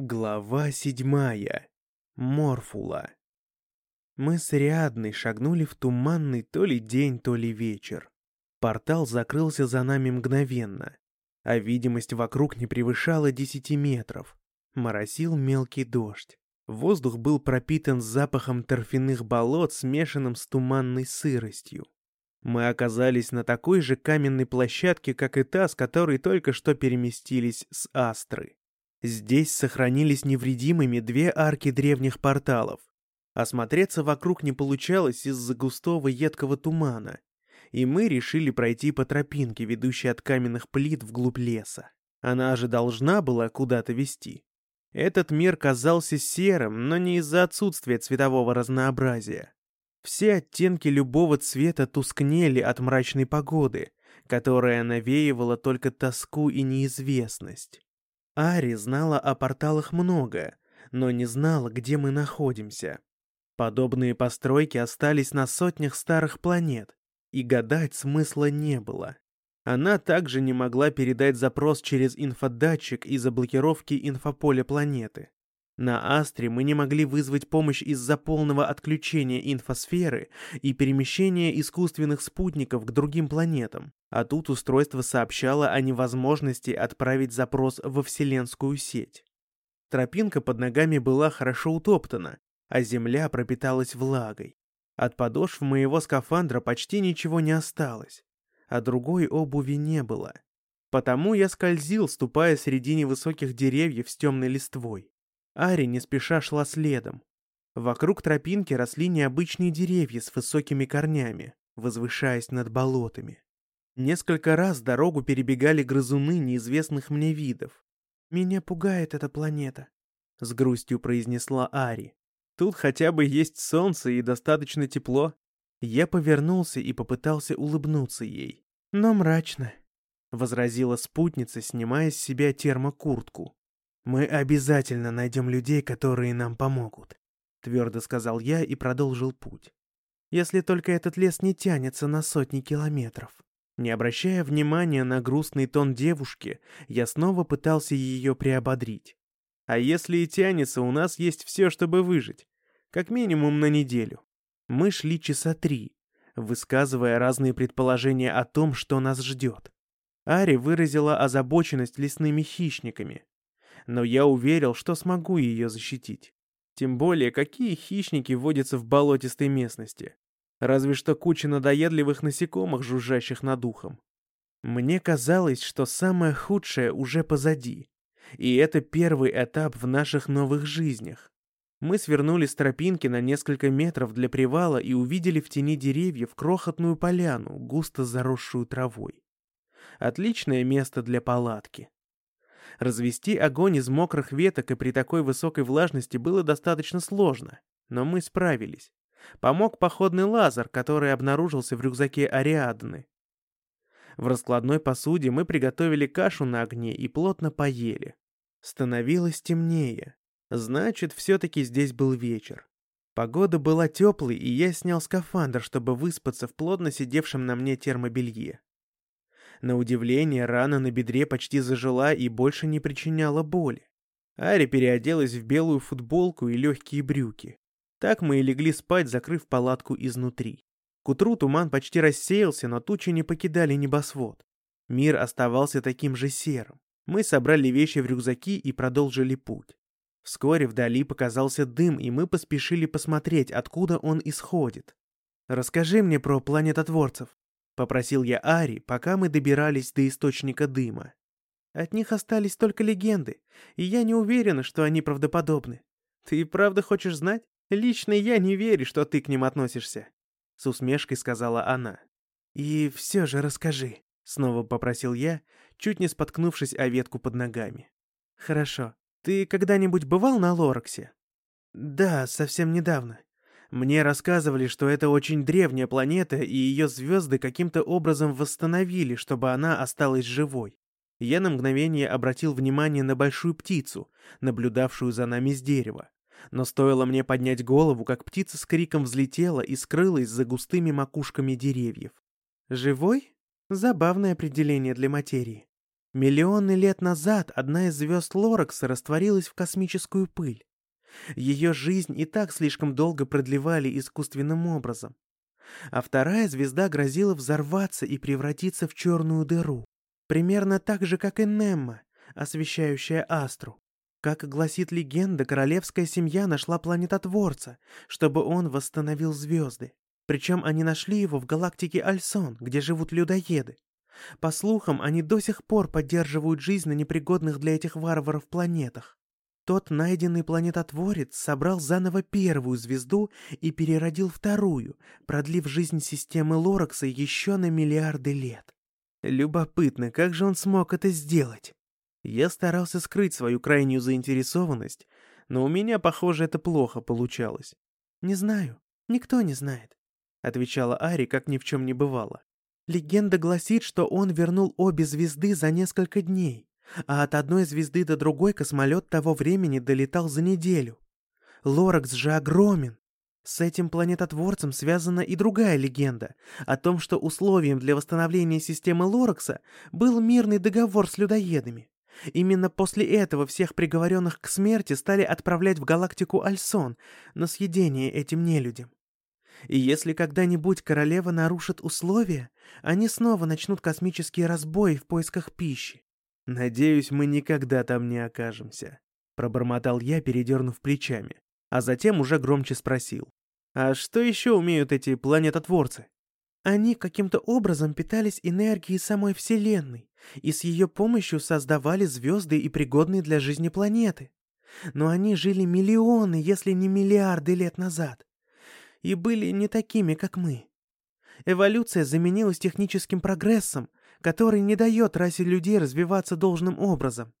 Глава седьмая. Морфула. Мы с Риадной шагнули в туманный то ли день, то ли вечер. Портал закрылся за нами мгновенно, а видимость вокруг не превышала десяти метров. Моросил мелкий дождь. Воздух был пропитан запахом торфяных болот, смешанным с туманной сыростью. Мы оказались на такой же каменной площадке, как и та, с которой только что переместились с Астры. Здесь сохранились невредимыми две арки древних порталов. Осмотреться вокруг не получалось из-за густого едкого тумана, и мы решили пройти по тропинке, ведущей от каменных плит вглубь леса. Она же должна была куда-то вести. Этот мир казался серым, но не из-за отсутствия цветового разнообразия. Все оттенки любого цвета тускнели от мрачной погоды, которая навеивала только тоску и неизвестность. Ари знала о порталах много, но не знала, где мы находимся. Подобные постройки остались на сотнях старых планет, и гадать смысла не было. Она также не могла передать запрос через инфодатчик из-за блокировки инфополя планеты. На Астре мы не могли вызвать помощь из-за полного отключения инфосферы и перемещения искусственных спутников к другим планетам, а тут устройство сообщало о невозможности отправить запрос во вселенскую сеть. Тропинка под ногами была хорошо утоптана, а земля пропиталась влагой. От подошв моего скафандра почти ничего не осталось, а другой обуви не было. Потому я скользил, ступая среди невысоких деревьев с темной листвой. Ари не спеша шла следом. Вокруг тропинки росли необычные деревья с высокими корнями, возвышаясь над болотами. Несколько раз дорогу перебегали грызуны неизвестных мне видов. «Меня пугает эта планета», — с грустью произнесла Ари. «Тут хотя бы есть солнце и достаточно тепло». Я повернулся и попытался улыбнуться ей. «Но мрачно», — возразила спутница, снимая с себя термокуртку. «Мы обязательно найдем людей, которые нам помогут», — твердо сказал я и продолжил путь. «Если только этот лес не тянется на сотни километров». Не обращая внимания на грустный тон девушки, я снова пытался ее приободрить. «А если и тянется, у нас есть все, чтобы выжить. Как минимум на неделю». Мы шли часа три, высказывая разные предположения о том, что нас ждет. Ари выразила озабоченность лесными хищниками, но я уверил, что смогу ее защитить. Тем более, какие хищники водятся в болотистой местности? Разве что куча надоедливых насекомых, жужжащих над ухом. Мне казалось, что самое худшее уже позади. И это первый этап в наших новых жизнях. Мы свернули с тропинки на несколько метров для привала и увидели в тени деревьев крохотную поляну, густо заросшую травой. Отличное место для палатки. Развести огонь из мокрых веток и при такой высокой влажности было достаточно сложно, но мы справились. Помог походный лазер, который обнаружился в рюкзаке Ариадны. В раскладной посуде мы приготовили кашу на огне и плотно поели. Становилось темнее. Значит, все-таки здесь был вечер. Погода была теплой, и я снял скафандр, чтобы выспаться в плотно сидевшем на мне термобелье. На удивление, рана на бедре почти зажила и больше не причиняла боли. Ари переоделась в белую футболку и легкие брюки. Так мы и легли спать, закрыв палатку изнутри. К утру туман почти рассеялся, но тучи не покидали небосвод. Мир оставался таким же серым. Мы собрали вещи в рюкзаки и продолжили путь. Вскоре вдали показался дым, и мы поспешили посмотреть, откуда он исходит. «Расскажи мне про планетотворцев», Попросил я Ари, пока мы добирались до источника дыма. От них остались только легенды, и я не уверена, что они правдоподобны. Ты правда хочешь знать? Лично я не верю, что ты к ним относишься. С усмешкой сказала она. И все же расскажи. Снова попросил я, чуть не споткнувшись о ветку под ногами. Хорошо. Ты когда-нибудь бывал на Лораксе? Да, совсем недавно. Мне рассказывали, что это очень древняя планета, и ее звезды каким-то образом восстановили, чтобы она осталась живой. Я на мгновение обратил внимание на большую птицу, наблюдавшую за нами с дерева. Но стоило мне поднять голову, как птица с криком взлетела и скрылась за густыми макушками деревьев. «Живой? Забавное определение для материи», — Миллионы лет назад одна из звезд Лоракса растворилась в космическую пыль. Ее жизнь и так слишком долго продлевали искусственным образом. А вторая звезда грозила взорваться и превратиться в черную дыру. Примерно так же, как и Немма, освещающая Астру. Как гласит легенда, королевская семья нашла планетотворца, чтобы он восстановил звезды. Причем они нашли его в галактике Альсон, где живут людоеды. По слухам, они до сих пор поддерживают жизнь на непригодных для этих варваров планетах. Тот найденный планетотворец собрал заново первую звезду и переродил вторую, продлив жизнь системы Лоракса еще на миллиарды лет. Любопытно, как же он смог это сделать? Я старался скрыть свою крайнюю заинтересованность, но у меня, похоже, это плохо получалось. «Не знаю, никто не знает», — отвечала Ари, как ни в чем не бывало. «Легенда гласит, что он вернул обе звезды за несколько дней, а от одной звезды до другой космолет того времени долетал за неделю. Лоракс же огромен. С этим планетотворцем связана и другая легенда о том, что условием для восстановления системы Лоракса был мирный договор с людоедами. Именно после этого всех приговоренных к смерти стали отправлять в галактику Альсон на съедение этим нелюдям. И если когда-нибудь королева нарушит условия, они снова начнут космические разбои в поисках пищи. «Надеюсь, мы никогда там не окажемся», — пробормотал я, передернув плечами, а затем уже громче спросил. «А что еще умеют эти планетотворцы?» Они каким-то образом питались энергией самой Вселенной и с ее помощью создавали звезды и пригодные для жизни планеты. Но они жили миллионы, если не миллиарды лет назад. И были не такими, как мы. Эволюция заменилась техническим прогрессом, который не дает расе людей развиваться должным образом.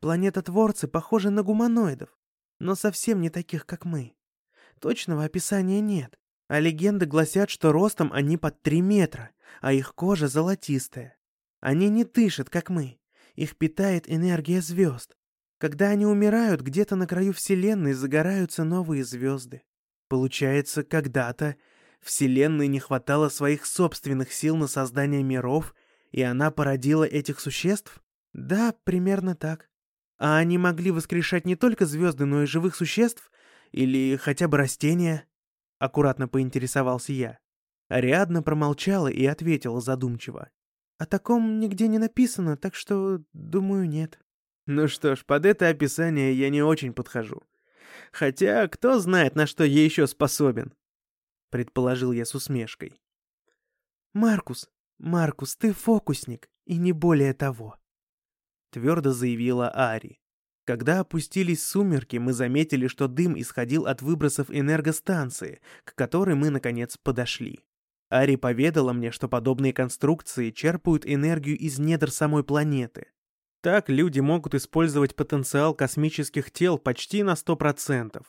Планетотворцы похожи на гуманоидов, но совсем не таких, как мы. Точного описания нет, а легенды гласят, что ростом они под 3 метра, а их кожа золотистая. Они не дышат, как мы. Их питает энергия звезд. Когда они умирают, где-то на краю Вселенной загораются новые звезды. Получается, когда-то Вселенной не хватало своих собственных сил на создание миров, и она породила этих существ? Да, примерно так. А они могли воскрешать не только звезды, но и живых существ? Или хотя бы растения? — аккуратно поинтересовался я. Ариадна промолчала и ответила задумчиво. «О таком нигде не написано, так что, думаю, нет». «Ну что ж, под это описание я не очень подхожу. Хотя, кто знает, на что я еще способен?» Предположил я с усмешкой. «Маркус, Маркус, ты фокусник, и не более того», — твердо заявила Ари. Когда опустились сумерки, мы заметили, что дым исходил от выбросов энергостанции, к которой мы, наконец, подошли. Ари поведала мне, что подобные конструкции черпают энергию из недр самой планеты. Так люди могут использовать потенциал космических тел почти на 100%.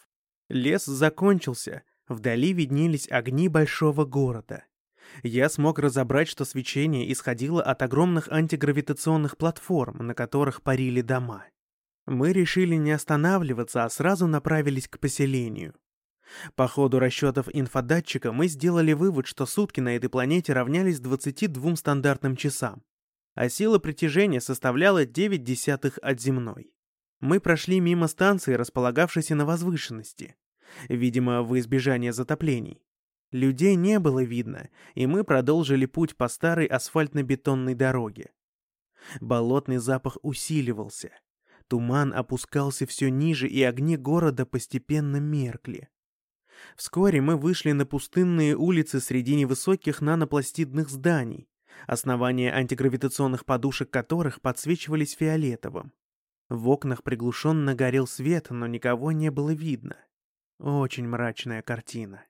Лес закончился, вдали виднелись огни большого города. Я смог разобрать, что свечение исходило от огромных антигравитационных платформ, на которых парили дома. Мы решили не останавливаться, а сразу направились к поселению. По ходу расчетов инфодатчика мы сделали вывод, что сутки на этой планете равнялись 22 стандартным часам, а сила притяжения составляла 9 десятых от земной. Мы прошли мимо станции, располагавшейся на возвышенности, видимо, в избежание затоплений. Людей не было видно, и мы продолжили путь по старой асфальтно-бетонной дороге. Болотный запах усиливался — Туман опускался все ниже, и огни города постепенно меркли. Вскоре мы вышли на пустынные улицы среди невысоких нанопластидных зданий, основания антигравитационных подушек которых подсвечивались фиолетовым. В окнах приглушенно горел свет, но никого не было видно. Очень мрачная картина.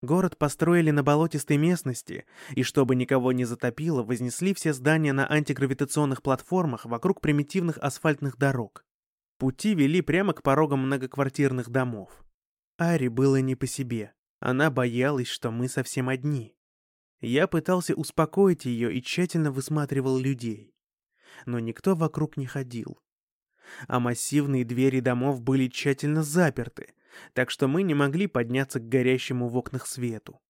Город построили на болотистой местности, и чтобы никого не затопило, вознесли все здания на антигравитационных платформах вокруг примитивных асфальтных дорог. Пути вели прямо к порогам многоквартирных домов. Ари было не по себе. Она боялась, что мы совсем одни. Я пытался успокоить ее и тщательно высматривал людей. Но никто вокруг не ходил. А массивные двери домов были тщательно заперты, так что мы не могли подняться к горящему в окнах свету.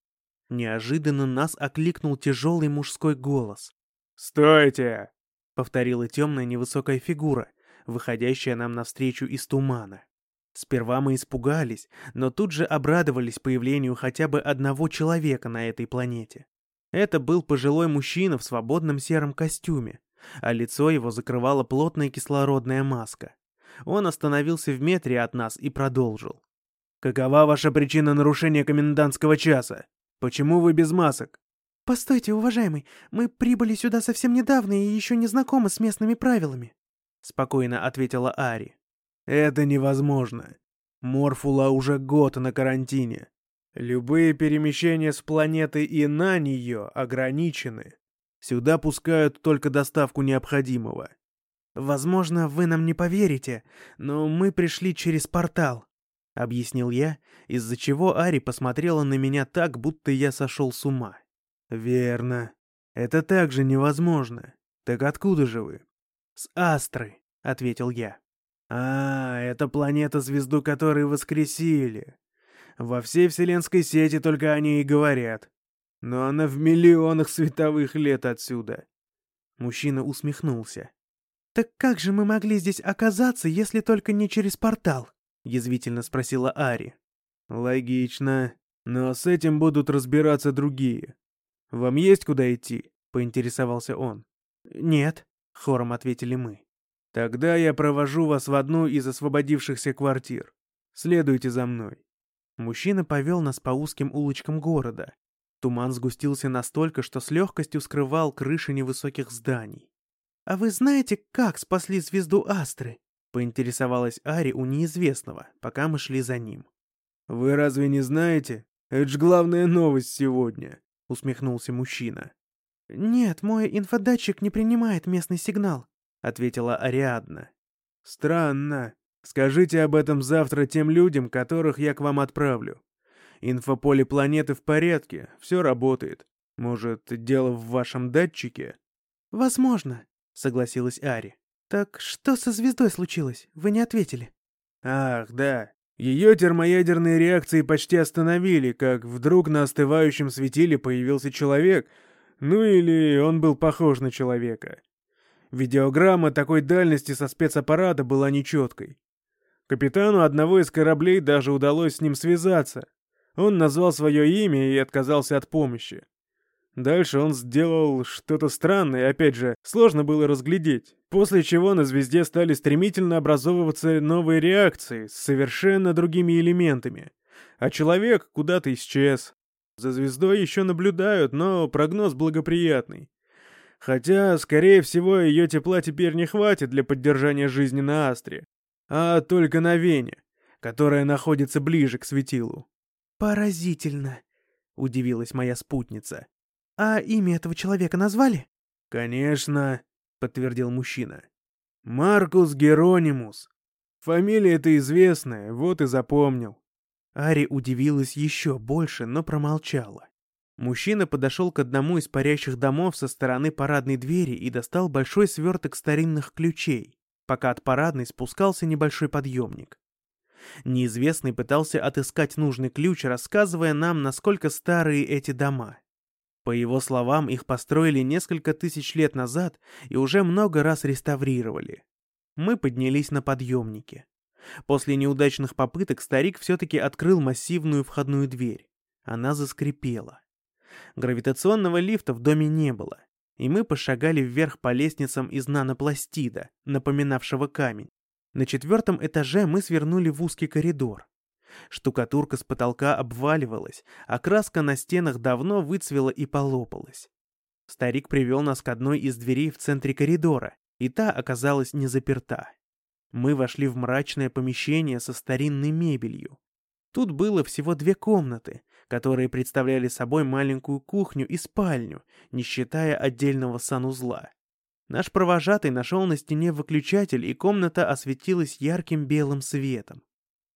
Неожиданно нас окликнул тяжелый мужской голос. «Стойте!» повторила темная невысокая фигура, выходящая нам навстречу из тумана. Сперва мы испугались, но тут же обрадовались появлению хотя бы одного человека на этой планете. Это был пожилой мужчина в свободном сером костюме, а лицо его закрывала плотная кислородная маска. Он остановился в метре от нас и продолжил. «Какова ваша причина нарушения комендантского часа? Почему вы без масок?» «Постойте, уважаемый, мы прибыли сюда совсем недавно и еще не знакомы с местными правилами», — спокойно ответила Ари. «Это невозможно. Морфула уже год на карантине. Любые перемещения с планеты и на нее ограничены. Сюда пускают только доставку необходимого. Возможно, вы нам не поверите, но мы пришли через портал, объяснил я, из-за чего Ари посмотрела на меня так, будто я сошел с ума. Верно. Это также невозможно. Так откуда же вы? С Астры, ответил я. А, это планета, звезду которой воскресили. Во всей вселенской сети только о ней и говорят. Но она в миллионах световых лет отсюда. Мужчина усмехнулся. «Так как же мы могли здесь оказаться, если только не через портал?» — язвительно спросила Ари. «Логично. Но с этим будут разбираться другие. Вам есть куда идти?» — поинтересовался он. «Нет», — хором ответили мы. «Тогда я провожу вас в одну из освободившихся квартир. Следуйте за мной». Мужчина повел нас по узким улочкам города, Туман сгустился настолько, что с легкостью скрывал крыши невысоких зданий. «А вы знаете, как спасли звезду Астры?» — поинтересовалась Ари у неизвестного, пока мы шли за ним. «Вы разве не знаете? Это ж главная новость сегодня», — усмехнулся мужчина. «Нет, мой инфодатчик не принимает местный сигнал», — ответила Ариадна. «Странно. Скажите об этом завтра тем людям, которых я к вам отправлю. Инфополе планеты в порядке, все работает. Может, дело в вашем датчике?» «Возможно», — согласилась Ари. «Так что со звездой случилось? Вы не ответили». «Ах, да. Ее термоядерные реакции почти остановили, как вдруг на остывающем светиле появился человек, ну или он был похож на человека. Видеограмма такой дальности со спецаппарата была нечеткой. Капитану одного из кораблей даже удалось с ним связаться, он назвал свое имя и отказался от помощи. Дальше он сделал что-то странное, опять же, сложно было разглядеть. После чего на звезде стали стремительно образовываться новые реакции с совершенно другими элементами. А человек куда-то исчез. За звездой еще наблюдают, но прогноз благоприятный. Хотя, скорее всего, ее тепла теперь не хватит для поддержания жизни на Астре, а только на Вене, которая находится ближе к светилу. «Поразительно», — удивилась моя спутница. «А имя этого человека назвали?» «Конечно», — подтвердил мужчина. «Маркус Геронимус. Фамилия-то известная, вот и запомнил». Ари удивилась еще больше, но промолчала. Мужчина подошел к одному из парящих домов со стороны парадной двери и достал большой сверток старинных ключей, пока от парадной спускался небольшой подъемник. Неизвестный пытался отыскать нужный ключ, рассказывая нам, насколько старые эти дома. По его словам, их построили несколько тысяч лет назад и уже много раз реставрировали. Мы поднялись на подъемнике. После неудачных попыток старик все-таки открыл массивную входную дверь. Она заскрипела. Гравитационного лифта в доме не было, и мы пошагали вверх по лестницам из нанопластида, напоминавшего камень. На четвертом этаже мы свернули в узкий коридор. Штукатурка с потолка обваливалась, а краска на стенах давно выцвела и полопалась. Старик привел нас к одной из дверей в центре коридора, и та оказалась не заперта. Мы вошли в мрачное помещение со старинной мебелью. Тут было всего две комнаты, которые представляли собой маленькую кухню и спальню, не считая отдельного санузла. Наш провожатый нашел на стене выключатель, и комната осветилась ярким белым светом.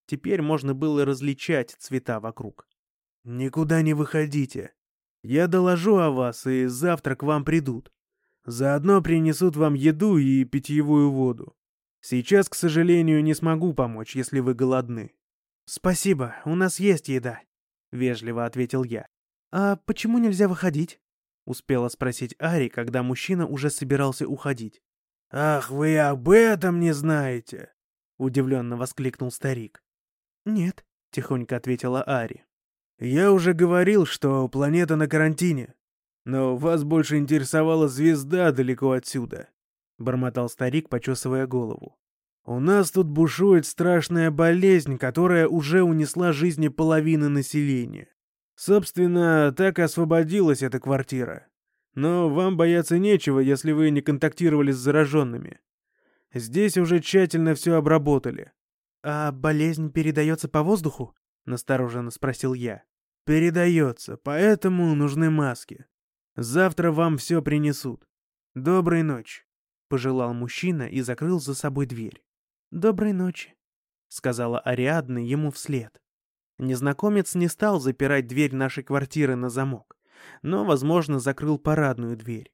Теперь можно было различать цвета вокруг. «Никуда не выходите. Я доложу о вас, и завтра к вам придут. Заодно принесут вам еду и питьевую воду. Сейчас, к сожалению, не смогу помочь, если вы голодны». «Спасибо, у нас есть еда», — вежливо ответил я. «А почему нельзя выходить?» — успела спросить Ари, когда мужчина уже собирался уходить. «Ах, вы об этом не знаете!» — удивленно воскликнул старик. «Нет», — тихонько ответила Ари. «Я уже говорил, что планета на карантине, но вас больше интересовала звезда далеко отсюда», — бормотал старик, почесывая голову. «У нас тут бушует страшная болезнь, которая уже унесла жизни половины населения. Собственно, так и освободилась эта квартира. Но вам бояться нечего, если вы не контактировали с зараженными. Здесь уже тщательно все обработали. «А болезнь передается по воздуху?» — настороженно спросил я. «Передается, поэтому нужны маски. Завтра вам все принесут. Доброй ночи», — пожелал мужчина и закрыл за собой дверь. «Доброй ночи», — сказала Ариадна ему вслед. Незнакомец не стал запирать дверь нашей квартиры на замок но, возможно, закрыл парадную дверь.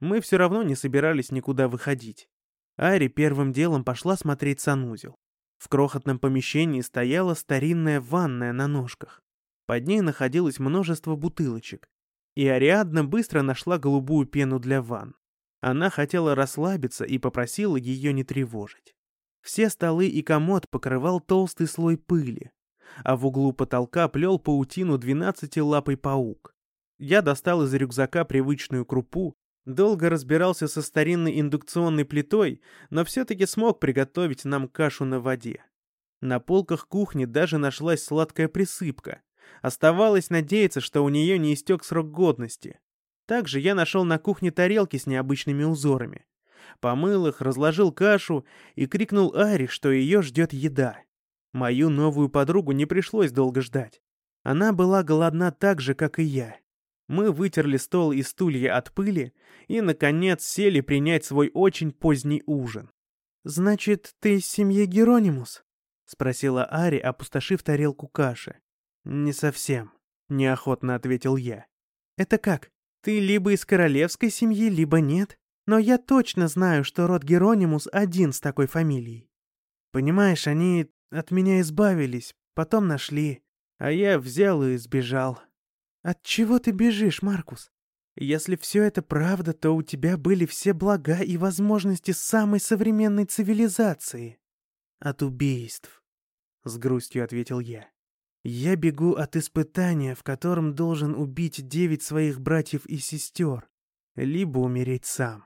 Мы все равно не собирались никуда выходить. Ари первым делом пошла смотреть санузел. В крохотном помещении стояла старинная ванная на ножках. Под ней находилось множество бутылочек. И Ариадна быстро нашла голубую пену для ванн. Она хотела расслабиться и попросила ее не тревожить. Все столы и комод покрывал толстый слой пыли, а в углу потолка плел паутину двенадцатилапый паук. Я достал из рюкзака привычную крупу, долго разбирался со старинной индукционной плитой, но все-таки смог приготовить нам кашу на воде. На полках кухни даже нашлась сладкая присыпка. Оставалось надеяться, что у нее не истек срок годности. Также я нашел на кухне тарелки с необычными узорами. Помыл их, разложил кашу и крикнул Ари, что ее ждет еда. Мою новую подругу не пришлось долго ждать. Она была голодна так же, как и я. Мы вытерли стол и стулья от пыли и, наконец, сели принять свой очень поздний ужин. «Значит, ты из семьи Геронимус?» — спросила Ари, опустошив тарелку каши. «Не совсем», — неохотно ответил я. «Это как? Ты либо из королевской семьи, либо нет. Но я точно знаю, что род Геронимус один с такой фамилией. Понимаешь, они от меня избавились, потом нашли, а я взял и сбежал. От чего ты бежишь, Маркус? Если все это правда, то у тебя были все блага и возможности самой современной цивилизации. От убийств, — с грустью ответил я. Я бегу от испытания, в котором должен убить девять своих братьев и сестер, либо умереть сам.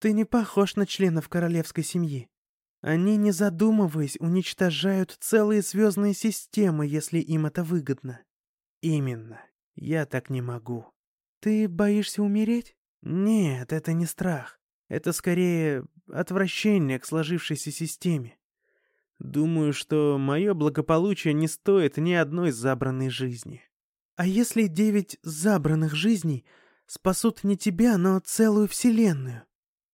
Ты не похож на членов королевской семьи. Они, не задумываясь, уничтожают целые звездные системы, если им это выгодно. Именно. Я так не могу. Ты боишься умереть? Нет, это не страх. Это скорее отвращение к сложившейся системе. Думаю, что мое благополучие не стоит ни одной забранной жизни. А если девять забранных жизней спасут не тебя, но целую вселенную?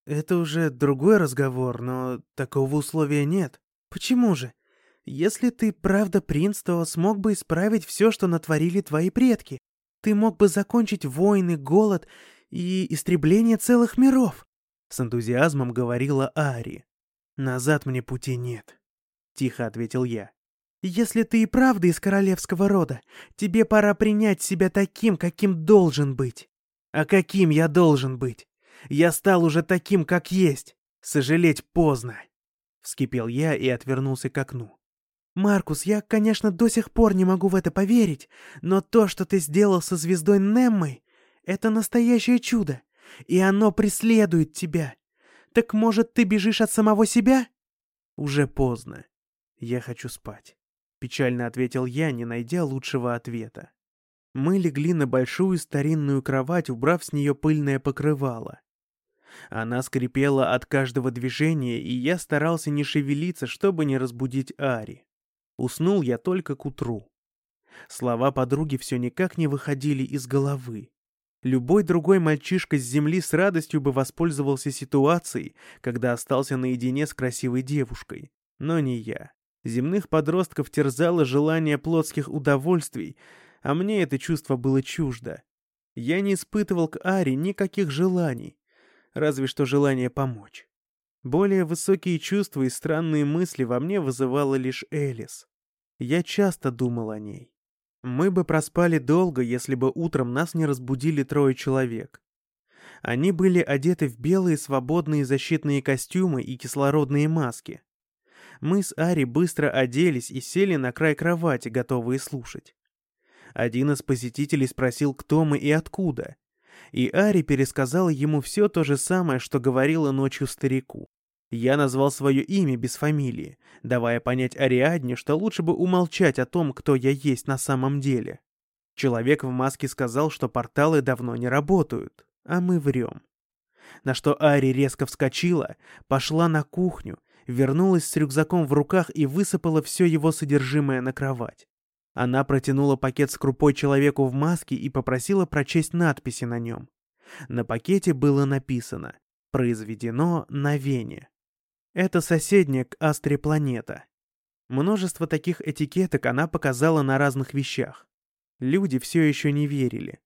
Это уже другой разговор, но такого условия нет. Почему же? Если ты правда принц, то смог бы исправить все, что натворили твои предки. Ты мог бы закончить войны, голод и истребление целых миров!» С энтузиазмом говорила Ари. «Назад мне пути нет», — тихо ответил я. «Если ты и правда из королевского рода, тебе пора принять себя таким, каким должен быть». «А каким я должен быть? Я стал уже таким, как есть. Сожалеть поздно». Вскипел я и отвернулся к окну. «Маркус, я, конечно, до сих пор не могу в это поверить, но то, что ты сделал со звездой Неммой, это настоящее чудо, и оно преследует тебя. Так, может, ты бежишь от самого себя?» «Уже поздно. Я хочу спать», — печально ответил я, не найдя лучшего ответа. Мы легли на большую старинную кровать, убрав с нее пыльное покрывало. Она скрипела от каждого движения, и я старался не шевелиться, чтобы не разбудить Ари. Уснул я только к утру. Слова подруги все никак не выходили из головы. Любой другой мальчишка с земли с радостью бы воспользовался ситуацией, когда остался наедине с красивой девушкой. Но не я. Земных подростков терзало желание плотских удовольствий, а мне это чувство было чуждо. Я не испытывал к Аре никаких желаний, разве что желание помочь. Более высокие чувства и странные мысли во мне вызывала лишь Элис. Я часто думал о ней. Мы бы проспали долго, если бы утром нас не разбудили трое человек. Они были одеты в белые свободные защитные костюмы и кислородные маски. Мы с Ари быстро оделись и сели на край кровати, готовые слушать. Один из посетителей спросил, кто мы и откуда. И Ари пересказал ему все то же самое, что говорила ночью старику. Я назвал свое имя без фамилии, давая понять Ариадне, что лучше бы умолчать о том, кто я есть на самом деле. Человек в маске сказал, что порталы давно не работают, а мы врем. На что Ари резко вскочила, пошла на кухню, вернулась с рюкзаком в руках и высыпала все его содержимое на кровать. Она протянула пакет с крупой человеку в маске и попросила прочесть надписи на нем. На пакете было написано «Произведено на Вене». Это соседняя к Астре планета. Множество таких этикеток она показала на разных вещах. Люди все еще не верили.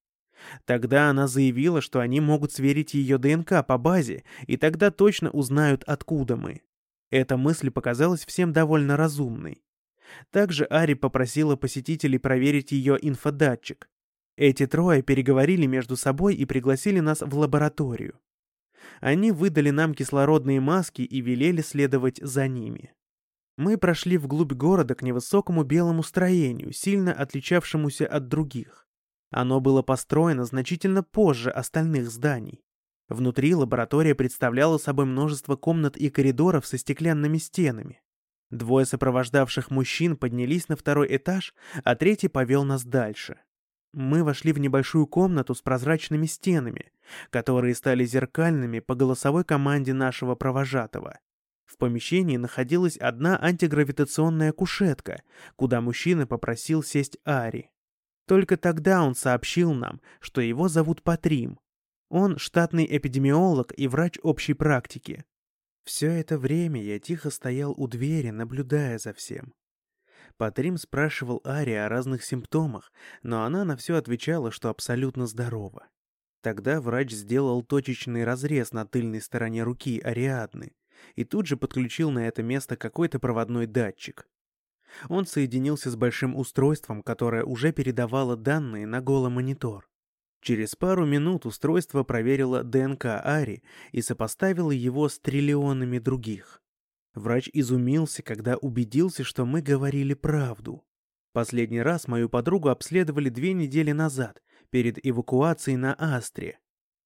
Тогда она заявила, что они могут сверить ее ДНК по базе, и тогда точно узнают, откуда мы. Эта мысль показалась всем довольно разумной. Также Ари попросила посетителей проверить ее инфодатчик. Эти трое переговорили между собой и пригласили нас в лабораторию. Они выдали нам кислородные маски и велели следовать за ними. Мы прошли вглубь города к невысокому белому строению, сильно отличавшемуся от других. Оно было построено значительно позже остальных зданий. Внутри лаборатория представляла собой множество комнат и коридоров со стеклянными стенами. Двое сопровождавших мужчин поднялись на второй этаж, а третий повел нас дальше. Мы вошли в небольшую комнату с прозрачными стенами, которые стали зеркальными по голосовой команде нашего провожатого. В помещении находилась одна антигравитационная кушетка, куда мужчина попросил сесть Ари. Только тогда он сообщил нам, что его зовут Патрим. Он штатный эпидемиолог и врач общей практики. Все это время я тихо стоял у двери, наблюдая за всем. Патрим спрашивал Ари о разных симптомах, но она на все отвечала, что абсолютно здорова. Тогда врач сделал точечный разрез на тыльной стороне руки Ариадны и тут же подключил на это место какой-то проводной датчик. Он соединился с большим устройством, которое уже передавало данные на голомонитор. Через пару минут устройство проверило ДНК Ари и сопоставило его с триллионами других. Врач изумился, когда убедился, что мы говорили правду. Последний раз мою подругу обследовали две недели назад, перед эвакуацией на Астре.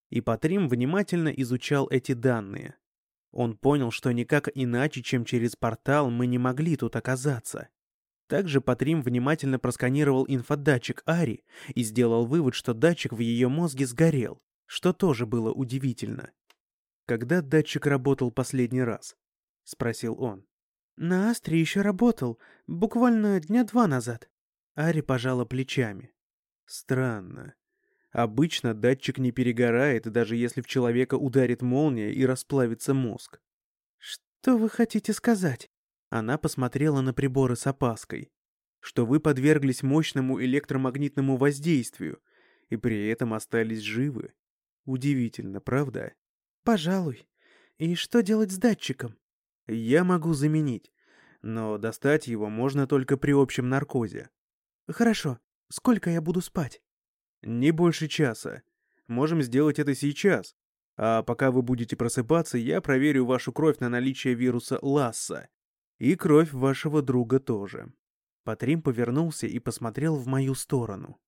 И Патрим внимательно изучал эти данные. Он понял, что никак иначе, чем через портал, мы не могли тут оказаться. Также Патрим внимательно просканировал инфодатчик Ари и сделал вывод, что датчик в ее мозге сгорел, что тоже было удивительно. Когда датчик работал последний раз? — спросил он. «На Астре еще работал, буквально дня два назад». Ари пожала плечами. «Странно. Обычно датчик не перегорает, даже если в человека ударит молния и расплавится мозг». «Что вы хотите сказать?» Она посмотрела на приборы с опаской. «Что вы подверглись мощному электромагнитному воздействию и при этом остались живы. Удивительно, правда?» «Пожалуй. И что делать с датчиком?» Я могу заменить, но достать его можно только при общем наркозе. Хорошо. Сколько я буду спать? Не больше часа. Можем сделать это сейчас. А пока вы будете просыпаться, я проверю вашу кровь на наличие вируса Ласса. И кровь вашего друга тоже. Патрим повернулся и посмотрел в мою сторону.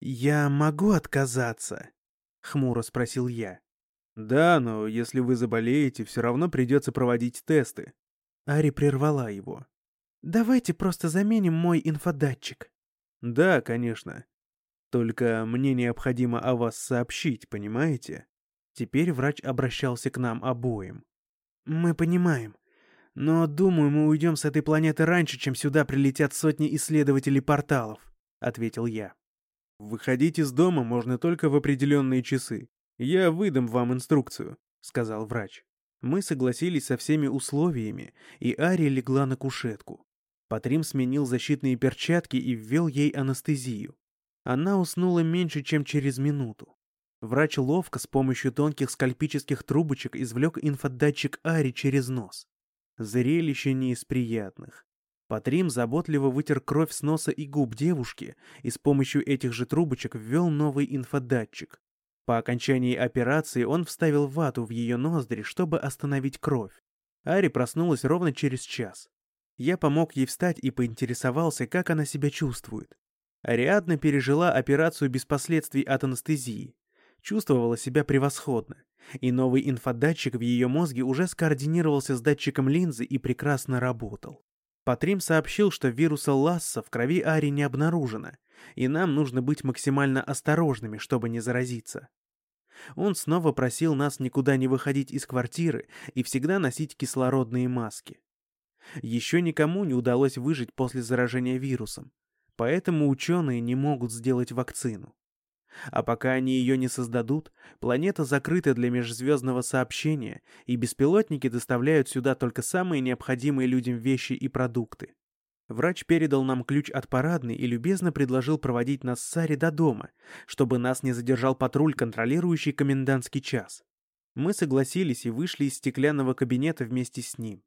«Я могу отказаться?» — хмуро спросил я. «Да, но если вы заболеете, все равно придется проводить тесты». Ари прервала его. «Давайте просто заменим мой инфодатчик». «Да, конечно. Только мне необходимо о вас сообщить, понимаете?» Теперь врач обращался к нам обоим. «Мы понимаем. Но, думаю, мы уйдем с этой планеты раньше, чем сюда прилетят сотни исследователей порталов», — ответил я. «Выходить из дома можно только в определенные часы. «Я выдам вам инструкцию», — сказал врач. Мы согласились со всеми условиями, и Ари легла на кушетку. Патрим сменил защитные перчатки и ввел ей анестезию. Она уснула меньше, чем через минуту. Врач ловко с помощью тонких скальпических трубочек извлек инфодатчик Ари через нос. Зрелище не из приятных. Патрим заботливо вытер кровь с носа и губ девушки и с помощью этих же трубочек ввел новый инфодатчик. По окончании операции он вставил вату в ее ноздри, чтобы остановить кровь. Ари проснулась ровно через час. Я помог ей встать и поинтересовался, как она себя чувствует. Ариадна пережила операцию без последствий от анестезии. Чувствовала себя превосходно. И новый инфодатчик в ее мозге уже скоординировался с датчиком линзы и прекрасно работал. Патрим сообщил, что вируса Ласса в крови Ари не обнаружено, и нам нужно быть максимально осторожными, чтобы не заразиться. Он снова просил нас никуда не выходить из квартиры и всегда носить кислородные маски. Еще никому не удалось выжить после заражения вирусом, поэтому ученые не могут сделать вакцину. А пока они ее не создадут, планета закрыта для межзвездного сообщения, и беспилотники доставляют сюда только самые необходимые людям вещи и продукты. Врач передал нам ключ от парадной и любезно предложил проводить нас с Сари до дома, чтобы нас не задержал патруль, контролирующий комендантский час. Мы согласились и вышли из стеклянного кабинета вместе с ним.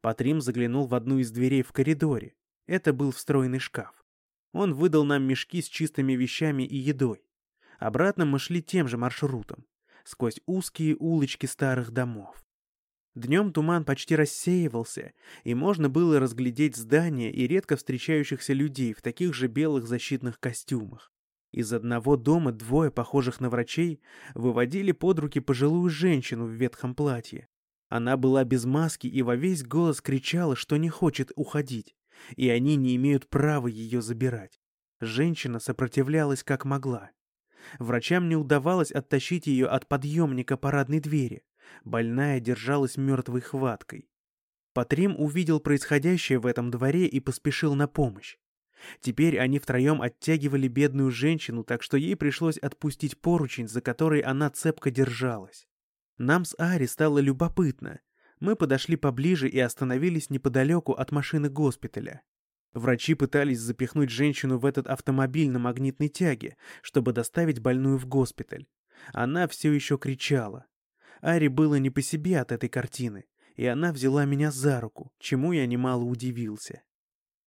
Патрим заглянул в одну из дверей в коридоре. Это был встроенный шкаф. Он выдал нам мешки с чистыми вещами и едой. Обратно мы шли тем же маршрутом, сквозь узкие улочки старых домов. Днем туман почти рассеивался, и можно было разглядеть здания и редко встречающихся людей в таких же белых защитных костюмах. Из одного дома двое, похожих на врачей, выводили под руки пожилую женщину в ветхом платье. Она была без маски и во весь голос кричала, что не хочет уходить, и они не имеют права ее забирать. Женщина сопротивлялась как могла. Врачам не удавалось оттащить ее от подъемника парадной двери. Больная держалась мертвой хваткой. Патрим увидел происходящее в этом дворе и поспешил на помощь. Теперь они втроем оттягивали бедную женщину, так что ей пришлось отпустить поручень, за который она цепко держалась. Нам с Ари стало любопытно. Мы подошли поближе и остановились неподалеку от машины госпиталя. Врачи пытались запихнуть женщину в этот автомобиль на магнитной тяге, чтобы доставить больную в госпиталь. Она все еще кричала. Ари было не по себе от этой картины, и она взяла меня за руку, чему я немало удивился.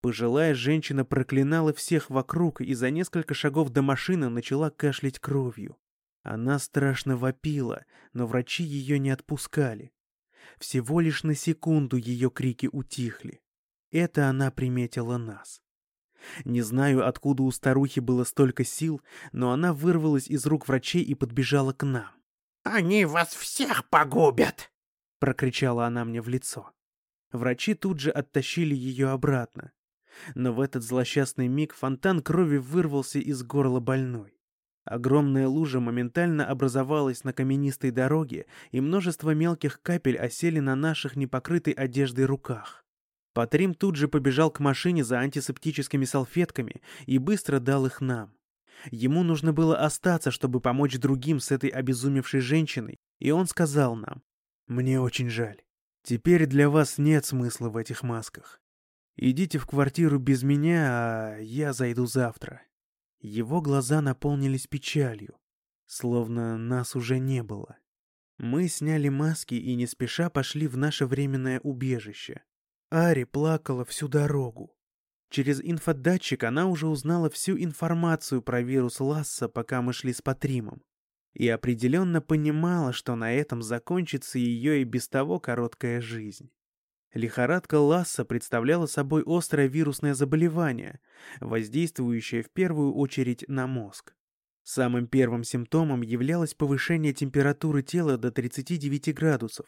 Пожилая женщина проклинала всех вокруг и за несколько шагов до машины начала кашлять кровью. Она страшно вопила, но врачи ее не отпускали. Всего лишь на секунду ее крики утихли. Это она приметила нас. Не знаю, откуда у старухи было столько сил, но она вырвалась из рук врачей и подбежала к нам. «Они вас всех погубят!» — прокричала она мне в лицо. Врачи тут же оттащили ее обратно. Но в этот злосчастный миг фонтан крови вырвался из горла больной. Огромная лужа моментально образовалась на каменистой дороге, и множество мелких капель осели на наших непокрытой одеждой руках. Патрим тут же побежал к машине за антисептическими салфетками и быстро дал их нам. Ему нужно было остаться, чтобы помочь другим с этой обезумевшей женщиной, и он сказал нам, «Мне очень жаль. Теперь для вас нет смысла в этих масках. Идите в квартиру без меня, а я зайду завтра». Его глаза наполнились печалью, словно нас уже не было. Мы сняли маски и не спеша пошли в наше временное убежище. Ари плакала всю дорогу. Через инфодатчик она уже узнала всю информацию про вирус Ласса, пока мы шли с Патримом. И определенно понимала, что на этом закончится ее и без того короткая жизнь. Лихорадка Ласса представляла собой острое вирусное заболевание, воздействующее в первую очередь на мозг. Самым первым симптомом являлось повышение температуры тела до 39 градусов,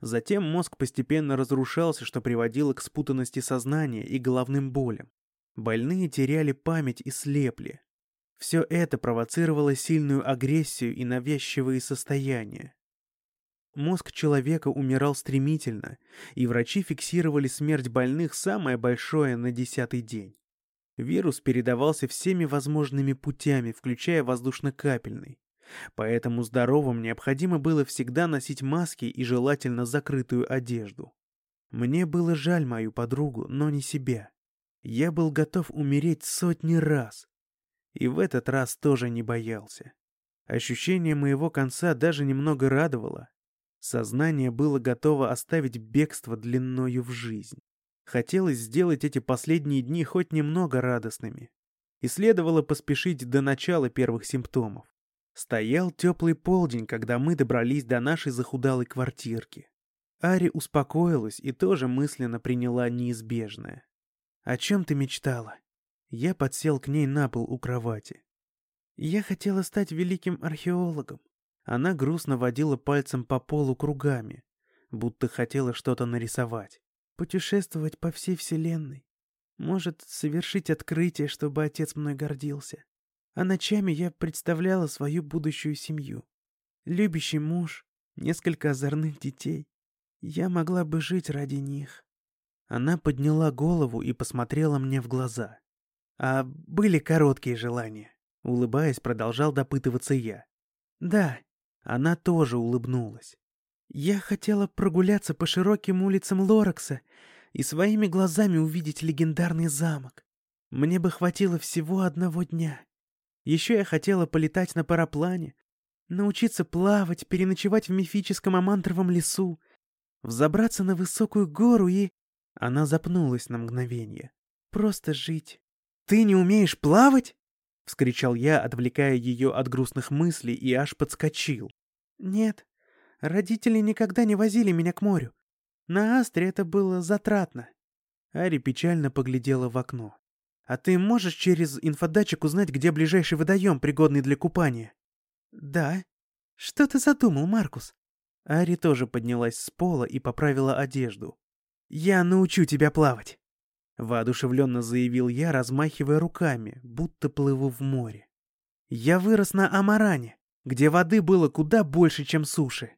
Затем мозг постепенно разрушался, что приводило к спутанности сознания и головным болям. Больные теряли память и слепли. Все это провоцировало сильную агрессию и навязчивые состояния. Мозг человека умирал стремительно, и врачи фиксировали смерть больных самое большое на десятый день. Вирус передавался всеми возможными путями, включая воздушно-капельный. Поэтому здоровым необходимо было всегда носить маски и желательно закрытую одежду. Мне было жаль мою подругу, но не себя. Я был готов умереть сотни раз. И в этот раз тоже не боялся. Ощущение моего конца даже немного радовало. Сознание было готово оставить бегство длинною в жизнь. Хотелось сделать эти последние дни хоть немного радостными. И следовало поспешить до начала первых симптомов. Стоял теплый полдень, когда мы добрались до нашей захудалой квартирки. Ари успокоилась и тоже мысленно приняла неизбежное. «О чем ты мечтала?» Я подсел к ней на пол у кровати. «Я хотела стать великим археологом». Она грустно водила пальцем по полу кругами, будто хотела что-то нарисовать. «Путешествовать по всей Вселенной. Может, совершить открытие, чтобы отец мной гордился. А ночами я представляла свою будущую семью. Любящий муж, несколько озорных детей. Я могла бы жить ради них. Она подняла голову и посмотрела мне в глаза. А были короткие желания. Улыбаясь, продолжал допытываться я. Да, она тоже улыбнулась. Я хотела прогуляться по широким улицам Лоракса и своими глазами увидеть легендарный замок. Мне бы хватило всего одного дня. Еще я хотела полетать на параплане, научиться плавать, переночевать в мифическом Амантровом лесу, взобраться на высокую гору и... Она запнулась на мгновение. Просто жить. «Ты не умеешь плавать?» — вскричал я, отвлекая ее от грустных мыслей, и аж подскочил. «Нет, родители никогда не возили меня к морю. На Астре это было затратно». Ари печально поглядела в окно. «А ты можешь через инфодатчик узнать, где ближайший водоем, пригодный для купания?» «Да». «Что ты задумал, Маркус?» Ари тоже поднялась с пола и поправила одежду. «Я научу тебя плавать!» Воодушевленно заявил я, размахивая руками, будто плыву в море. «Я вырос на Амаране, где воды было куда больше, чем суши».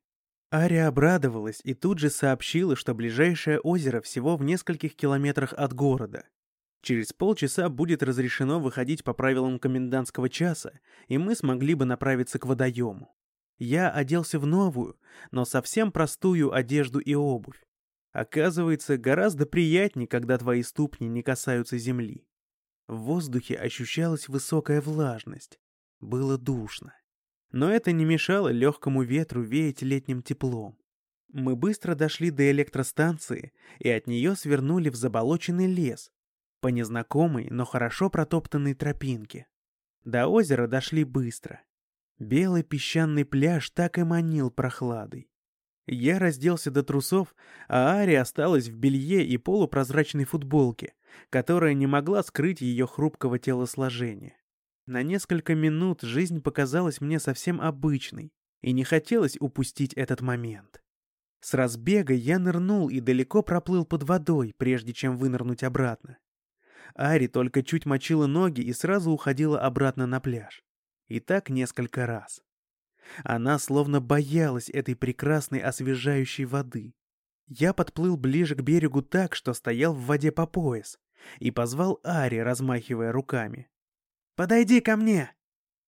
Ари обрадовалась и тут же сообщила, что ближайшее озеро всего в нескольких километрах от города. Через полчаса будет разрешено выходить по правилам комендантского часа, и мы смогли бы направиться к водоему. Я оделся в новую, но совсем простую одежду и обувь. Оказывается, гораздо приятнее, когда твои ступни не касаются земли. В воздухе ощущалась высокая влажность. Было душно. Но это не мешало легкому ветру веять летним теплом. Мы быстро дошли до электростанции и от нее свернули в заболоченный лес по незнакомой, но хорошо протоптанной тропинке. До озера дошли быстро. Белый песчаный пляж так и манил прохладой. Я разделся до трусов, а Ари осталась в белье и полупрозрачной футболке, которая не могла скрыть ее хрупкого телосложения. На несколько минут жизнь показалась мне совсем обычной, и не хотелось упустить этот момент. С разбега я нырнул и далеко проплыл под водой, прежде чем вынырнуть обратно. Ари только чуть мочила ноги и сразу уходила обратно на пляж. И так несколько раз. Она словно боялась этой прекрасной освежающей воды. Я подплыл ближе к берегу так, что стоял в воде по пояс, и позвал Ари, размахивая руками. «Подойди ко мне!»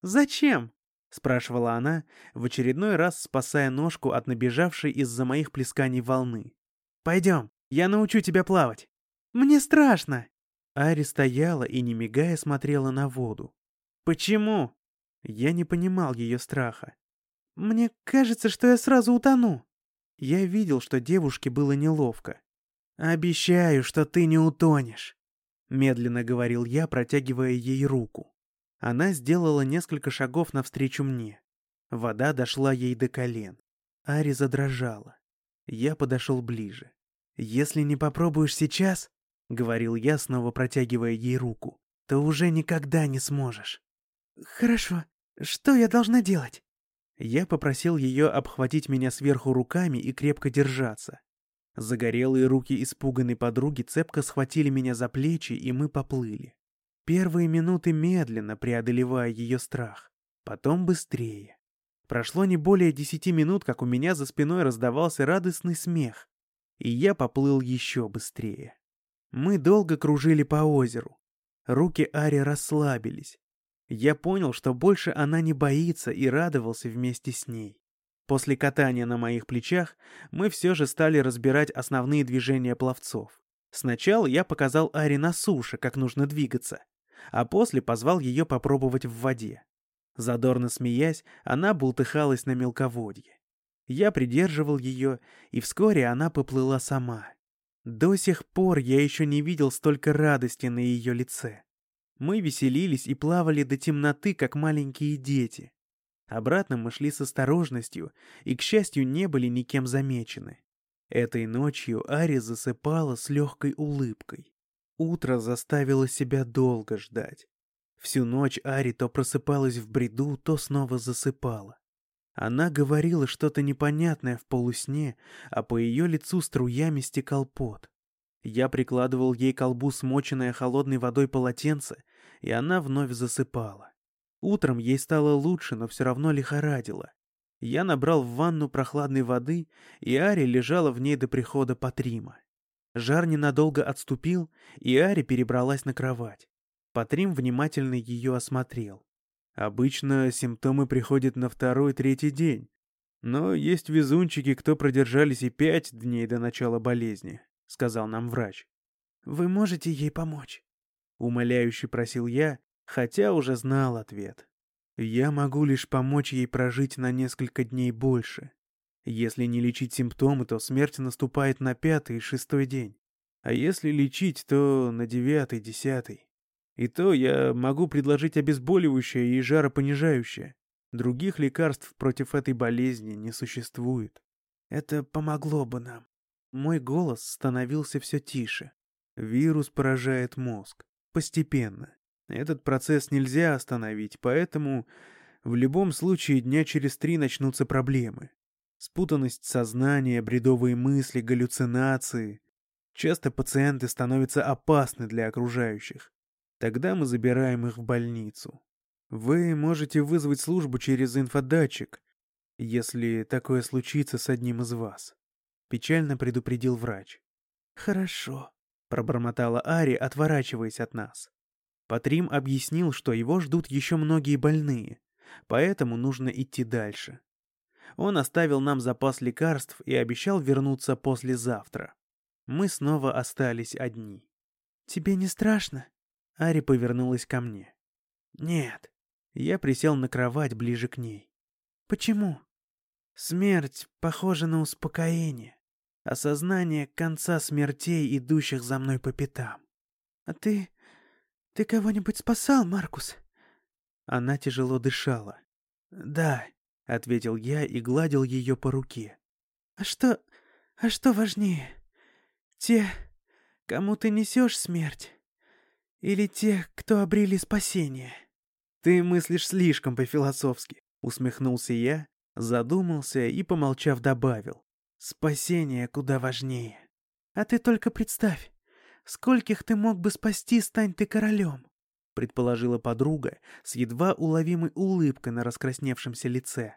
«Зачем?» — спрашивала она, в очередной раз спасая ножку от набежавшей из-за моих плесканий волны. «Пойдем, я научу тебя плавать». «Мне страшно!» Ари стояла и, не мигая, смотрела на воду. «Почему?» Я не понимал ее страха. «Мне кажется, что я сразу утону». Я видел, что девушке было неловко. «Обещаю, что ты не утонешь», — медленно говорил я, протягивая ей руку. Она сделала несколько шагов навстречу мне. Вода дошла ей до колен. Ари задрожала. Я подошел ближе. «Если не попробуешь сейчас», — говорил я, снова протягивая ей руку, — «то уже никогда не сможешь». «Хорошо. Что я должна делать?» Я попросил ее обхватить меня сверху руками и крепко держаться. Загорелые руки испуганной подруги цепко схватили меня за плечи, и мы поплыли. Первые минуты медленно преодолевая ее страх, потом быстрее. Прошло не более десяти минут, как у меня за спиной раздавался радостный смех, и я поплыл еще быстрее. Мы долго кружили по озеру. Руки Ари расслабились, я понял, что больше она не боится и радовался вместе с ней. После катания на моих плечах мы все же стали разбирать основные движения пловцов. Сначала я показал Ари на суше, как нужно двигаться, а после позвал ее попробовать в воде. Задорно смеясь, она бултыхалась на мелководье. Я придерживал ее, и вскоре она поплыла сама. До сих пор я еще не видел столько радости на ее лице. Мы веселились и плавали до темноты, как маленькие дети. Обратно мы шли с осторожностью и, к счастью, не были никем замечены. Этой ночью Ари засыпала с легкой улыбкой. Утро заставило себя долго ждать. Всю ночь Ари то просыпалась в бреду, то снова засыпала. Она говорила что-то непонятное в полусне, а по ее лицу струями стекал пот. Я прикладывал ей колбу смоченное холодной водой полотенце, и она вновь засыпала. Утром ей стало лучше, но все равно лихорадило. Я набрал в ванну прохладной воды, и Ари лежала в ней до прихода Патрима. Жар ненадолго отступил, и Ари перебралась на кровать. Патрим внимательно ее осмотрел. Обычно симптомы приходят на второй-третий день. Но есть везунчики, кто продержались и пять дней до начала болезни, сказал нам врач. Вы можете ей помочь? Умоляюще просил я, хотя уже знал ответ. Я могу лишь помочь ей прожить на несколько дней больше. Если не лечить симптомы, то смерть наступает на пятый и шестой день. А если лечить, то на девятый, десятый. И то я могу предложить обезболивающее и жаропонижающее. Других лекарств против этой болезни не существует. Это помогло бы нам. Мой голос становился все тише. Вирус поражает мозг. Постепенно. Этот процесс нельзя остановить, поэтому в любом случае дня через три начнутся проблемы. Спутанность сознания, бредовые мысли, галлюцинации. Часто пациенты становятся опасны для окружающих. Тогда мы забираем их в больницу. Вы можете вызвать службу через инфодатчик, если такое случится с одним из вас. Печально предупредил врач. Хорошо, пробормотала Ари, отворачиваясь от нас. Патрим объяснил, что его ждут еще многие больные, поэтому нужно идти дальше. Он оставил нам запас лекарств и обещал вернуться послезавтра. Мы снова остались одни. «Тебе не страшно?» Ари повернулась ко мне. «Нет». Я присел на кровать ближе к ней. «Почему?» «Смерть похожа на успокоение, осознание конца смертей, идущих за мной по пятам. А ты... ты кого-нибудь спасал, Маркус?» Она тяжело дышала. «Да», — ответил я и гладил ее по руке. «А что... а что важнее? Те, кому ты несешь смерть, или тех, кто обрели спасение? Ты мыслишь слишком по-философски, усмехнулся я, задумался и, помолчав, добавил. Спасение куда важнее. А ты только представь, скольких ты мог бы спасти, стань ты королем, предположила подруга с едва уловимой улыбкой на раскрасневшемся лице.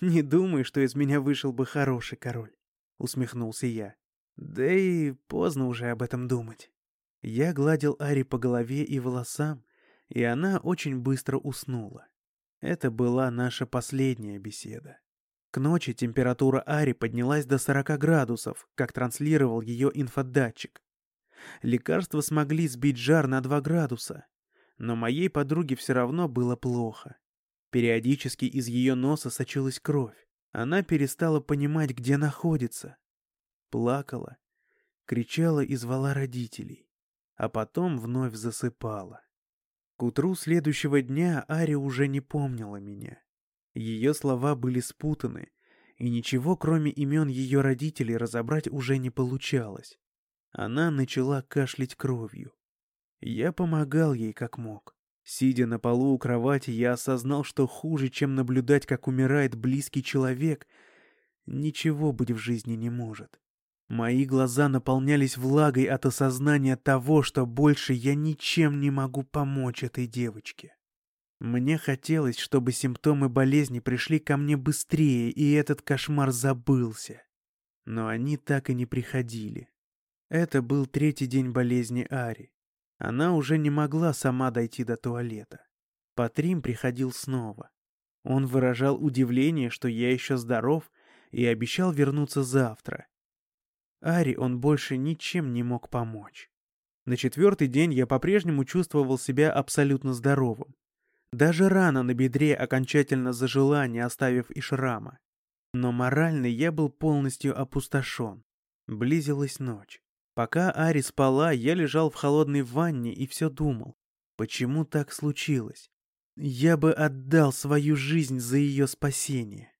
Не думаю, что из меня вышел бы хороший король, усмехнулся я. Да и поздно уже об этом думать. Я гладил Ари по голове и волосам, и она очень быстро уснула. Это была наша последняя беседа. К ночи температура Ари поднялась до 40 градусов, как транслировал ее инфодатчик. Лекарства смогли сбить жар на 2 градуса, но моей подруге все равно было плохо. Периодически из ее носа сочилась кровь. Она перестала понимать, где находится. Плакала, кричала и звала родителей а потом вновь засыпала. К утру следующего дня Ари уже не помнила меня. Ее слова были спутаны, и ничего, кроме имен ее родителей, разобрать уже не получалось. Она начала кашлять кровью. Я помогал ей как мог. Сидя на полу у кровати, я осознал, что хуже, чем наблюдать, как умирает близкий человек, ничего быть в жизни не может. Мои глаза наполнялись влагой от осознания того, что больше я ничем не могу помочь этой девочке. Мне хотелось, чтобы симптомы болезни пришли ко мне быстрее, и этот кошмар забылся. Но они так и не приходили. Это был третий день болезни Ари. Она уже не могла сама дойти до туалета. Патрим приходил снова. Он выражал удивление, что я еще здоров, и обещал вернуться завтра. Ари он больше ничем не мог помочь. На четвертый день я по-прежнему чувствовал себя абсолютно здоровым. Даже рана на бедре окончательно зажила, не оставив и шрама. Но морально я был полностью опустошен. Близилась ночь. Пока Ари спала, я лежал в холодной ванне и все думал, почему так случилось. Я бы отдал свою жизнь за ее спасение.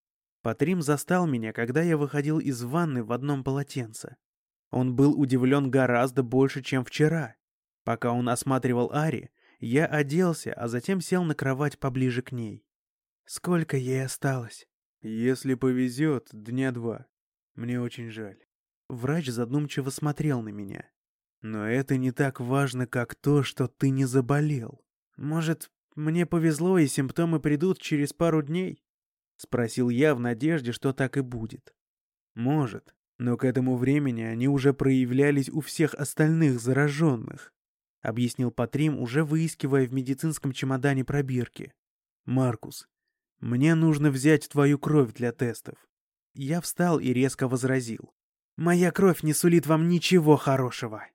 Патрим застал меня, когда я выходил из ванны в одном полотенце. Он был удивлен гораздо больше, чем вчера. Пока он осматривал Ари, я оделся, а затем сел на кровать поближе к ней. Сколько ей осталось? Если повезет, дня два. Мне очень жаль. Врач задумчиво смотрел на меня. Но это не так важно, как то, что ты не заболел. Может, мне повезло, и симптомы придут через пару дней? Спросил я в надежде, что так и будет. Может, но к этому времени они уже проявлялись у всех остальных зараженных, объяснил Патрим, уже выискивая в медицинском чемодане пробирки. Маркус, мне нужно взять твою кровь для тестов. Я встал и резко возразил. Моя кровь не сулит вам ничего хорошего.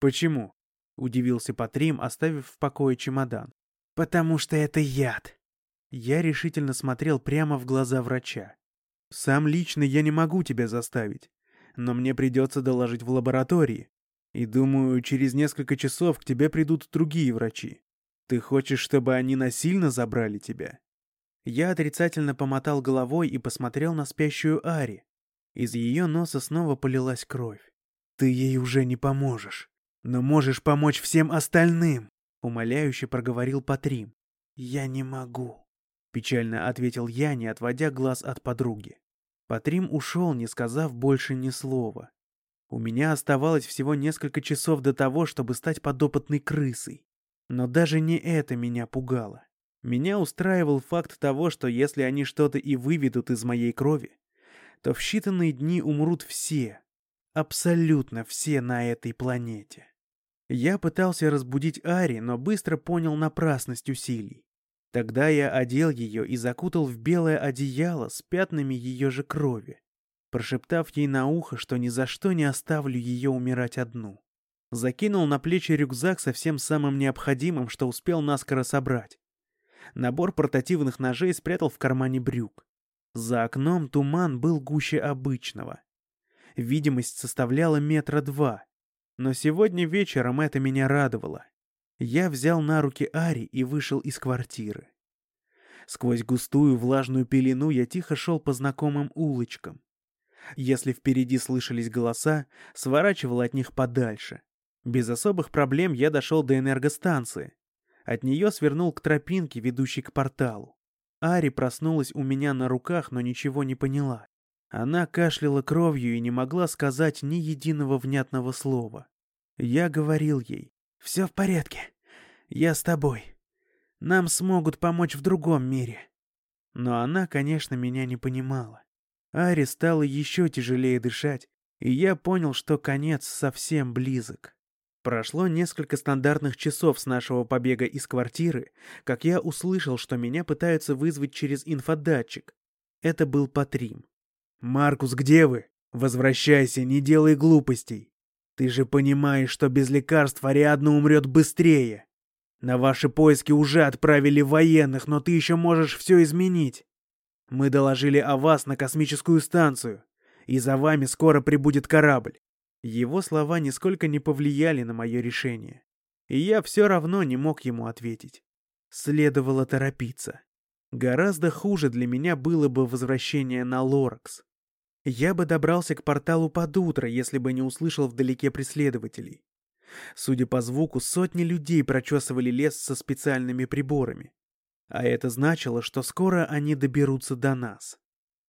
Почему? Удивился Патрим, оставив в покое чемодан. Потому что это яд. Я решительно смотрел прямо в глаза врача. Сам лично я не могу тебя заставить, но мне придется доложить в лаборатории. И думаю, через несколько часов к тебе придут другие врачи. Ты хочешь, чтобы они насильно забрали тебя? Я отрицательно помотал головой и посмотрел на спящую Ари. Из ее носа снова полилась кровь. «Ты ей уже не поможешь, но можешь помочь всем остальным», — умоляюще проговорил Патрим. «Я не могу», — печально ответил я, не отводя глаз от подруги. Патрим ушел, не сказав больше ни слова. У меня оставалось всего несколько часов до того, чтобы стать подопытной крысой. Но даже не это меня пугало. Меня устраивал факт того, что если они что-то и выведут из моей крови, то в считанные дни умрут все, абсолютно все на этой планете. Я пытался разбудить Ари, но быстро понял напрасность усилий. Тогда я одел ее и закутал в белое одеяло с пятнами ее же крови, прошептав ей на ухо, что ни за что не оставлю ее умирать одну. Закинул на плечи рюкзак со всем самым необходимым, что успел наскоро собрать. Набор портативных ножей спрятал в кармане брюк. За окном туман был гуще обычного. Видимость составляла метра два. Но сегодня вечером это меня радовало. Я взял на руки Ари и вышел из квартиры. Сквозь густую влажную пелену я тихо шел по знакомым улочкам. Если впереди слышались голоса, сворачивал от них подальше. Без особых проблем я дошел до энергостанции, от нее свернул к тропинке, ведущей к порталу. Ари проснулась у меня на руках, но ничего не поняла. Она кашляла кровью и не могла сказать ни единого внятного слова. Я говорил ей, «Все в порядке. Я с тобой. Нам смогут помочь в другом мире». Но она, конечно, меня не понимала. Ари стало еще тяжелее дышать, и я понял, что конец совсем близок. Прошло несколько стандартных часов с нашего побега из квартиры, как я услышал, что меня пытаются вызвать через инфодатчик. Это был Патрим. «Маркус, где вы? Возвращайся, не делай глупостей. Ты же понимаешь, что без лекарств Ариадна умрет быстрее. На ваши поиски уже отправили военных, но ты еще можешь все изменить. Мы доложили о вас на космическую станцию, и за вами скоро прибудет корабль. Его слова нисколько не повлияли на мое решение. И я все равно не мог ему ответить. Следовало торопиться. Гораздо хуже для меня было бы возвращение на Лоракс. Я бы добрался к порталу под утро, если бы не услышал вдалеке преследователей. Судя по звуку, сотни людей прочесывали лес со специальными приборами. А это значило, что скоро они доберутся до нас.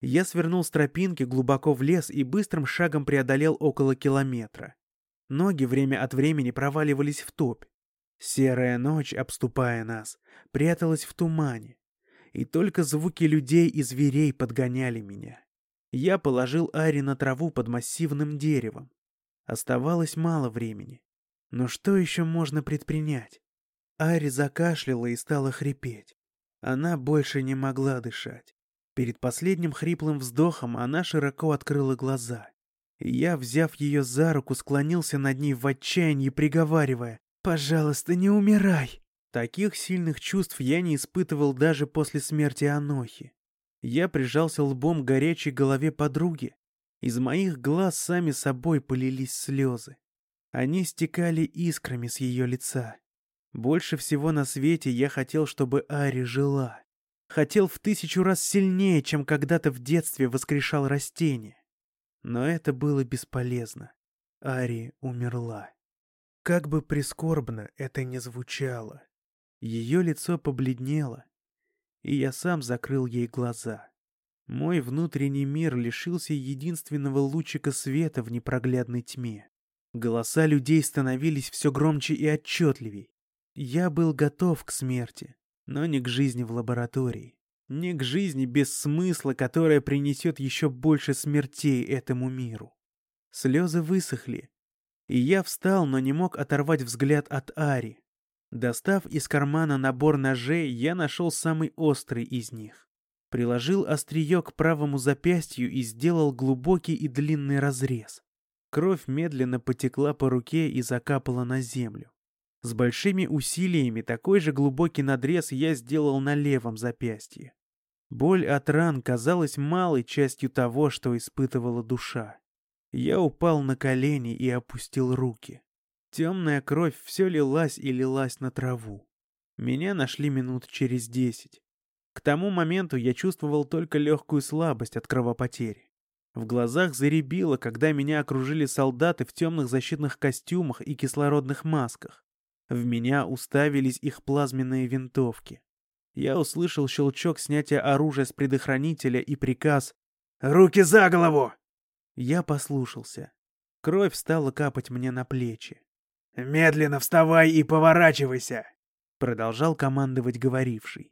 Я свернул с тропинки глубоко в лес и быстрым шагом преодолел около километра. Ноги время от времени проваливались в топь. Серая ночь, обступая нас, пряталась в тумане, и только звуки людей и зверей подгоняли меня. Я положил Ари на траву под массивным деревом. Оставалось мало времени. Но что еще можно предпринять? Ари закашляла и стала хрипеть. Она больше не могла дышать. Перед последним хриплым вздохом она широко открыла глаза. Я, взяв ее за руку, склонился над ней в отчаянии, приговаривая «Пожалуйста, не умирай!» Таких сильных чувств я не испытывал даже после смерти Анохи. Я прижался лбом к горячей голове подруги. Из моих глаз сами собой полились слезы. Они стекали искрами с ее лица. Больше всего на свете я хотел, чтобы Ари жила. Хотел в тысячу раз сильнее, чем когда-то в детстве воскрешал растение. Но это было бесполезно. Ари умерла. Как бы прискорбно это ни звучало, ее лицо побледнело, и я сам закрыл ей глаза. Мой внутренний мир лишился единственного лучика света в непроглядной тьме. Голоса людей становились все громче и отчетливей. Я был готов к смерти, но не к жизни в лаборатории. Не к жизни без смысла, которая принесет еще больше смертей этому миру. Слезы высохли, и я встал, но не мог оторвать взгляд от Ари. Достав из кармана набор ножей, я нашел самый острый из них. Приложил острие к правому запястью и сделал глубокий и длинный разрез. Кровь медленно потекла по руке и закапала на землю. С большими усилиями такой же глубокий надрез я сделал на левом запястье. Боль от ран казалась малой частью того, что испытывала душа. Я упал на колени и опустил руки. Темная кровь все лилась и лилась на траву. Меня нашли минут через десять. К тому моменту я чувствовал только легкую слабость от кровопотери. В глазах заребило, когда меня окружили солдаты в темных защитных костюмах и кислородных масках. В меня уставились их плазменные винтовки. Я услышал щелчок снятия оружия с предохранителя и приказ «Руки за голову!». Я послушался. Кровь стала капать мне на плечи. «Медленно вставай и поворачивайся!» Продолжал командовать говоривший.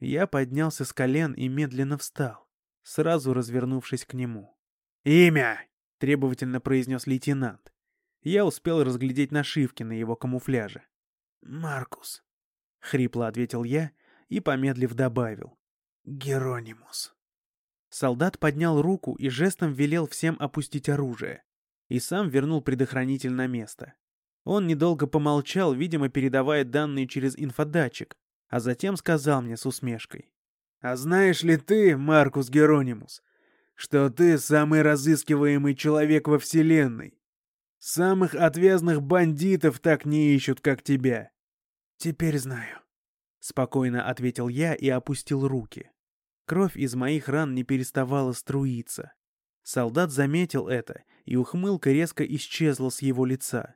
Я поднялся с колен и медленно встал, сразу развернувшись к нему. «Имя!» — требовательно произнес лейтенант. Я успел разглядеть нашивки на его камуфляже. «Маркус», — хрипло ответил я и, помедлив, добавил. «Геронимус». Солдат поднял руку и жестом велел всем опустить оружие, и сам вернул предохранитель на место. Он недолго помолчал, видимо, передавая данные через инфодатчик, а затем сказал мне с усмешкой. «А знаешь ли ты, Маркус Геронимус, что ты самый разыскиваемый человек во Вселенной? Самых отвязных бандитов так не ищут, как тебя». «Теперь знаю», — спокойно ответил я и опустил руки. Кровь из моих ран не переставала струиться. Солдат заметил это, и ухмылка резко исчезла с его лица.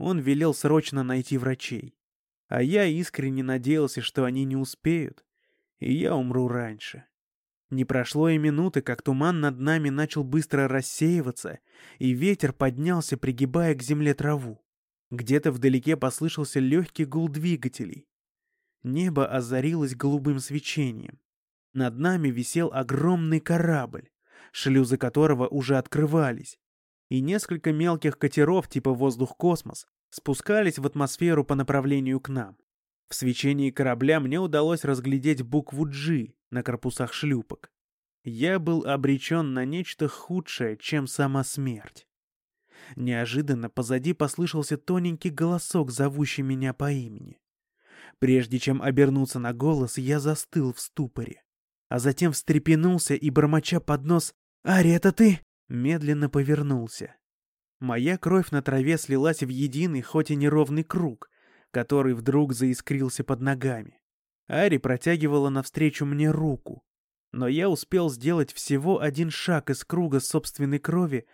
Он велел срочно найти врачей. А я искренне надеялся, что они не успеют, и я умру раньше. Не прошло и минуты, как туман над нами начал быстро рассеиваться, и ветер поднялся, пригибая к земле траву. Где-то вдалеке послышался легкий гул двигателей. Небо озарилось голубым свечением. Над нами висел огромный корабль, шлюзы которого уже открывались, и несколько мелких катеров типа воздух-космос спускались в атмосферу по направлению к нам. В свечении корабля мне удалось разглядеть букву «G» на корпусах шлюпок. Я был обречен на нечто худшее, чем сама смерть. Неожиданно позади послышался тоненький голосок, зовущий меня по имени. Прежде чем обернуться на голос, я застыл в ступоре, а затем встрепенулся и, бормоча под нос «Ари, это ты?» Медленно повернулся. Моя кровь на траве слилась в единый, хоть и неровный круг, который вдруг заискрился под ногами. Ари протягивала навстречу мне руку, но я успел сделать всего один шаг из круга собственной крови,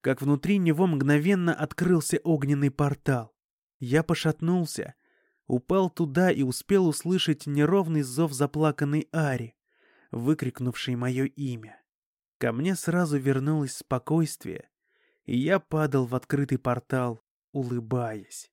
как внутри него мгновенно открылся огненный портал. Я пошатнулся, упал туда и успел услышать неровный зов заплаканной Ари, выкрикнувшей мое имя. Ко мне сразу вернулось спокойствие, и я падал в открытый портал, улыбаясь.